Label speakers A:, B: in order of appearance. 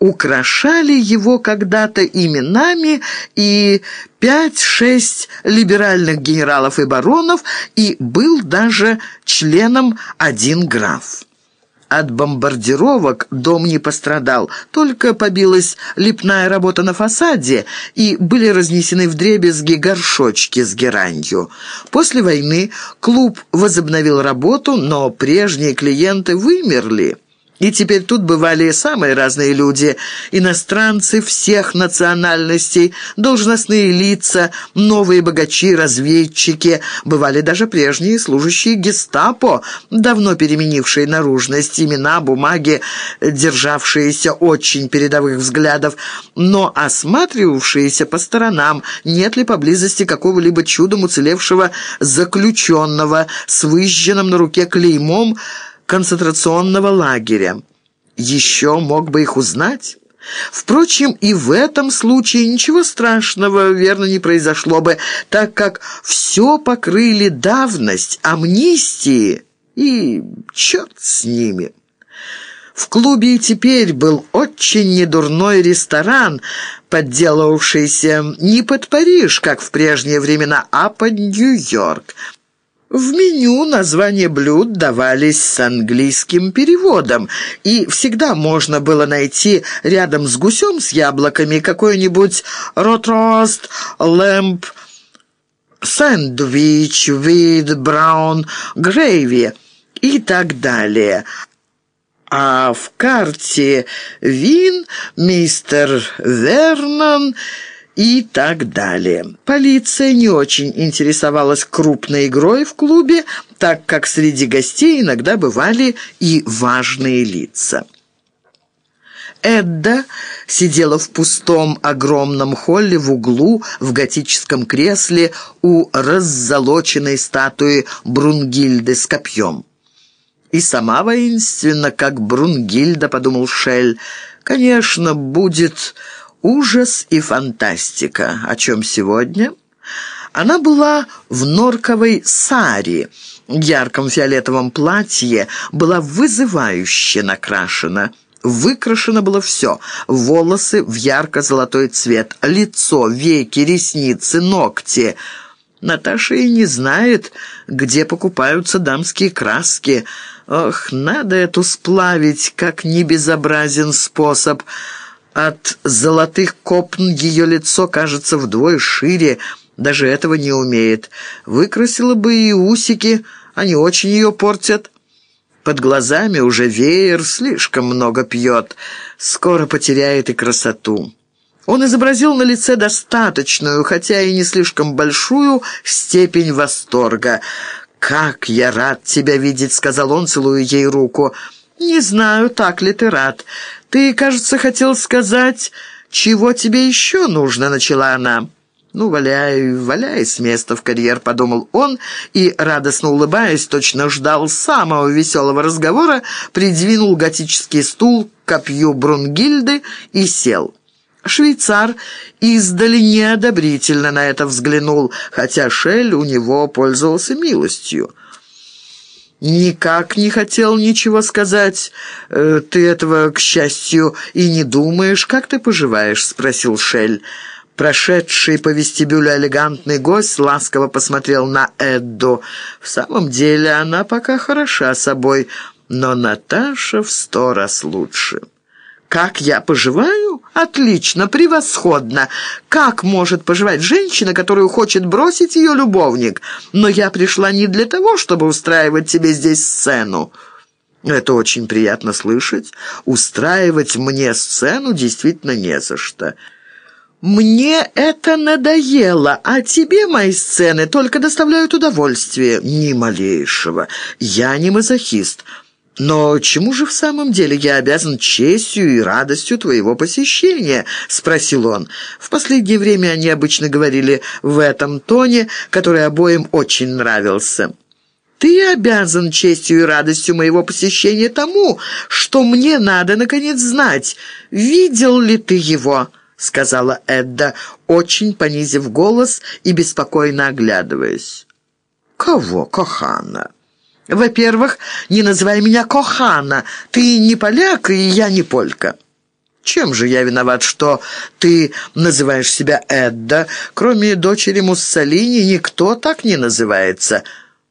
A: украшали его когда-то именами и пять-шесть либеральных генералов и баронов, и был даже членом один граф. От бомбардировок дом не пострадал, только побилась лепная работа на фасаде, и были разнесены вдребезги горшочки с геранью. После войны клуб возобновил работу, но прежние клиенты вымерли. И теперь тут бывали самые разные люди, иностранцы всех национальностей, должностные лица, новые богачи, разведчики, бывали даже прежние служащие гестапо, давно переменившие наружность, имена, бумаги, державшиеся очень передовых взглядов, но осматривавшиеся по сторонам, нет ли поблизости какого-либо чудом уцелевшего заключенного с выжженным на руке клеймом, концентрационного лагеря. Еще мог бы их узнать. Впрочем, и в этом случае ничего страшного, верно, не произошло бы, так как все покрыли давность, амнистии, и черт с ними. В клубе и теперь был очень недурной ресторан, подделавшийся не под Париж, как в прежние времена, а под Нью-Йорк. В меню названия блюд давались с английским переводом, и всегда можно было найти рядом с гусем с яблоками какой-нибудь ротрост, лэмп, сэндвич, вид, браун, грейви и так далее. А в карте вин мистер Вернон и так далее. Полиция не очень интересовалась крупной игрой в клубе, так как среди гостей иногда бывали и важные лица. Эдда сидела в пустом огромном холле в углу в готическом кресле у раззолоченной статуи Брунгильды с копьем. «И сама воинственно, как Брунгильда», — подумал Шель. «Конечно, будет ужас и фантастика. О чем сегодня? Она была в норковой саре, ярком фиолетовом платье, была вызывающе накрашена. Выкрашено было все. Волосы в ярко-золотой цвет, лицо, веки, ресницы, ногти. Наташа и не знает, где покупаются дамские краски. Ох, надо эту сплавить, как небезобразен способ. От золотых копн ее лицо кажется вдвое шире, даже этого не умеет. Выкрасила бы и усики, они очень ее портят. Под глазами уже веер, слишком много пьет, скоро потеряет и красоту. Он изобразил на лице достаточную, хотя и не слишком большую, степень восторга. «Как я рад тебя видеть», — сказал он, целуя ей руку. «Не знаю, так ли ты рад. «Ты, кажется, хотел сказать, чего тебе еще нужно?» — начала она. «Ну, валяй, валяй с места в карьер», — подумал он, и, радостно улыбаясь, точно ждал самого веселого разговора, придвинул готический стул к копью Брунгильды и сел. Швейцар издали неодобрительно на это взглянул, хотя Шель у него пользовался милостью. «Никак не хотел ничего сказать. Э, ты этого, к счастью, и не думаешь. Как ты поживаешь?» — спросил Шель. Прошедший по вестибюлю элегантный гость ласково посмотрел на Эдду. В самом деле она пока хороша собой, но Наташа в сто раз лучше. «Как я поживаю? Отлично, превосходно! Как может поживать женщина, которую хочет бросить ее любовник? Но я пришла не для того, чтобы устраивать тебе здесь сцену». «Это очень приятно слышать. Устраивать мне сцену действительно не за что». «Мне это надоело, а тебе мои сцены только доставляют удовольствие. Ни малейшего. Я не мазохист». «Но чему же в самом деле я обязан честью и радостью твоего посещения?» — спросил он. В последнее время они обычно говорили в этом тоне, который обоим очень нравился. «Ты обязан честью и радостью моего посещения тому, что мне надо, наконец, знать, видел ли ты его?» — сказала Эдда, очень понизив голос и беспокойно оглядываясь. «Кого, Кохана?» «Во-первых, не называй меня Кохана. Ты не поляк, и я не полька». Чем же я виноват, что ты называешь себя Эдда? Кроме дочери Муссолини никто так не называется».